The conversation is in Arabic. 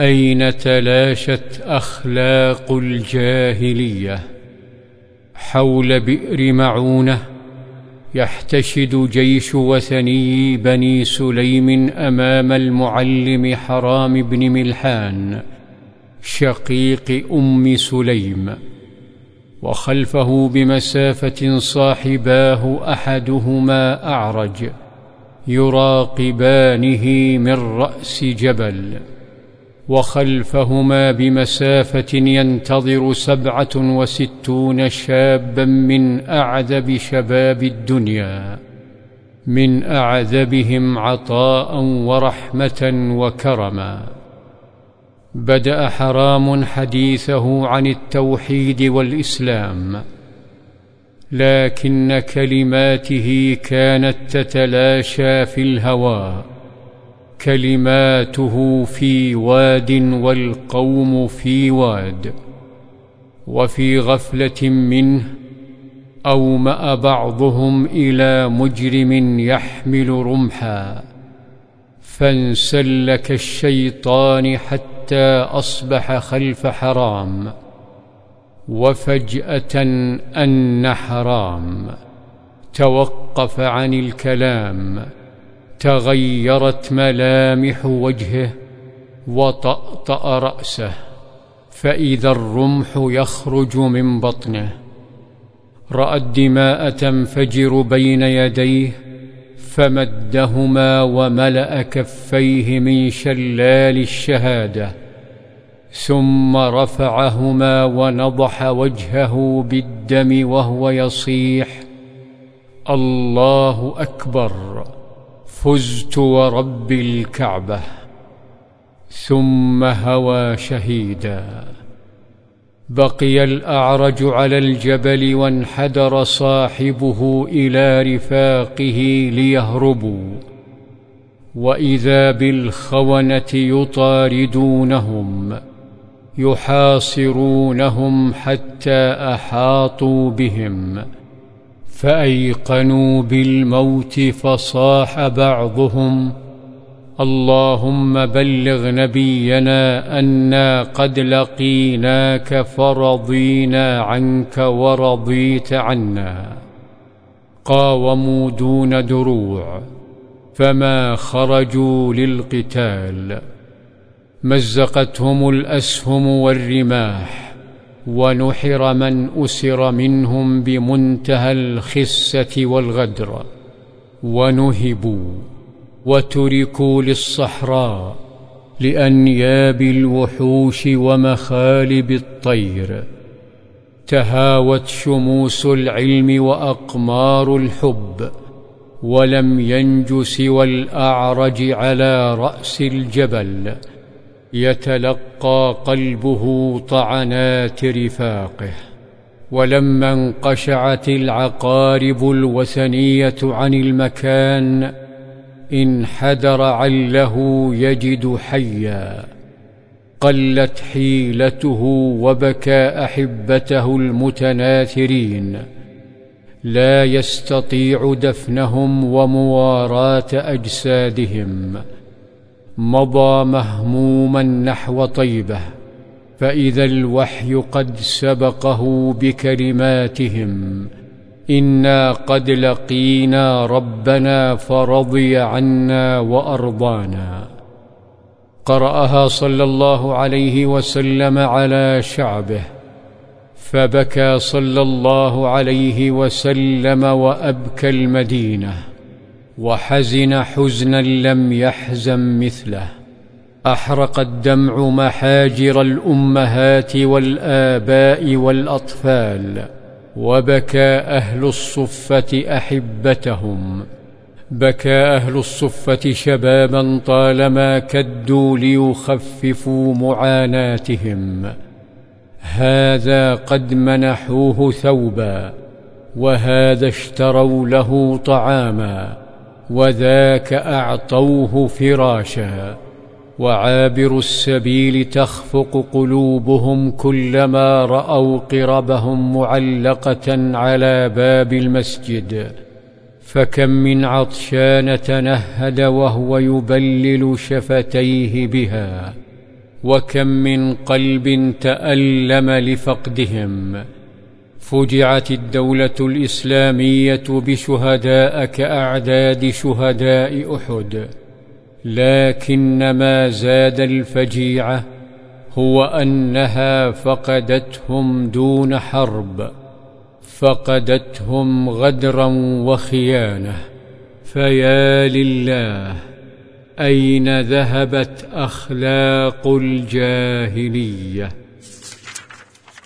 أين تلاشت أخلاق الجاهلية؟ حول بئر معونة يحتشد جيش وثني بني سليم أمام المعلم حرام بن ملحان شقيق أم سليم وخلفه بمسافة صاحباه أحدهما أعرج يراقبانه من رأس جبل. وخلفهما بمسافة ينتظر سبعة وستون شابا من أعذب شباب الدنيا من أعذبهم عطاء ورحمة وكرما. بدأ حرام حديثه عن التوحيد والإسلام لكن كلماته كانت تتلاشى في الهواء كلماته في واد والقوم في واد وفي غفلة منه أومأ بعضهم إلى مجرم يحمل رمحا. فانسل كالشيطان حتى أصبح خلف حرام وفجأة أن حرام. توقف عن الكلام. تغيرت ملامح وجهه وطأطأ رأسه فإذا الرمح يخرج من بطنه. رأى الدماء تنفجر بين يديه فمدهما وملأ كفيه من شلال الشهادة. ثم رفعهما ونضح وجهه بالدم وهو يصيح الله أكبر. فزت ورب الكعبة ثم هوى شهيدا. بقي الأعرج على الجبل وانحدر صاحبه إلى رفاقه ليهربوا. وإذا بالخونة يطاردونهم يحاصرونهم حتى أحاطوا بهم. فأيقنوا بالموت فصاح بعضهم اللهم بلغ نبينا أنا قد لقيناك فرضينا عنك ورضيت عنا. قاوموا دون دروع فما خرجوا للقتال. مزقتهم الأسهم والرماح. ونحر من أسر منهم بمنتهى الخسة والغدر. ونهبوا وتركوا للصحراء لأنياب الوحوش ومخالب الطير. تهاوت شموس العلم وأقمار الحب ولم ينج سوى الأعرج على رأس الجبل. يتلقى قلبه طعنات رفاقه ولما انقشعت العقارب الوثنية عن المكان انحدر عله يجد حيا قلت حيلته وبكى أحبته المتناثرين. لا يستطيع دفنهم ومواراة أجسادهم. مضى مهموما نحو طيبه فإذا الوحي قد سبقه بكلماتهم. إنا قد لقينا ربنا فرضي عنا وأرضانا. قرأها صلى الله عليه وسلم على شعبه فبكى صلى الله عليه وسلم وأبكى المدينة. وحزن حزنا لم يحزن مثله. أحرق الدمع محاجر الأمهات والآباء والأطفال وبكى أهل الصفة أحبتهم. بكى أهل الصفة شبابا طالما كدوا ليخففوا معاناتهم. هذا قد منحوه ثوبا وهذا اشتروا له طعاما. وذاك أعطوه فراشا وعابر السبيل تخفق قلوبهم كلما رأوا قربهم معلقة على باب المسجد. فكم من عطشان تنهد وهو يبلل شفتيه بها. وكم من قلب تألم لفقدهم. فجعت الدولة الإسلامية بشهداء كاعداد شهداء أحد. لكن ما زاد الفجيعة هو أنها فقدتهم دون حرب فقدتهم غدرا وخيانة. فيا لله أين ذهبت أخلاق الجاهلية؟